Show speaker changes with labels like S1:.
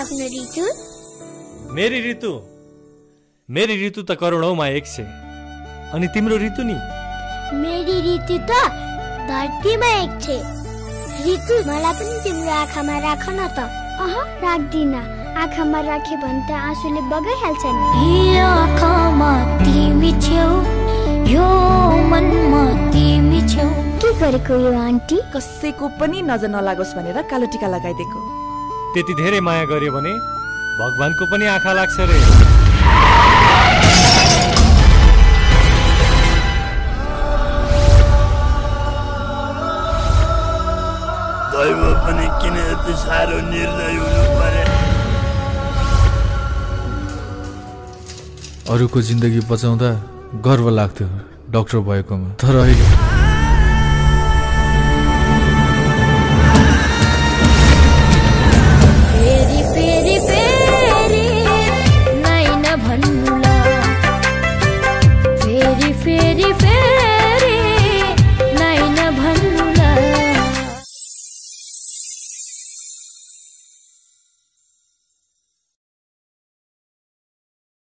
S1: मेरी ऋतु। मेरी ऋतु त करोडौँमा एक छे अनि तिम्रो ऋतु नि?
S2: मेरी ऋतु त धरतीमा एक छे। ऋतु मलाई पनि तिम्रो आँखामा राख न त। अह राख्दिन। आँखामा राखे भने त आँसुले बगाइहाल्छ नि। यो आँखामा तिमी छेउ यो मनमा तिमी छेउ। के गरेको यो आन्टी?
S3: कसैको पनि नजर नलागोस् भनेर कालो टिका लगाइदिएको।
S1: त्यति धेरै माया गर्यो भने भगवानको पनि आँखा लाग्छ रे।
S4: दैव पनि किन यति साह्रो निर्दय हुनु पर्यो
S5: अरूको जिन्दगी बचाउँदा गर्व लाग्थ्यो डक्टर भएकोमा। तर अहिले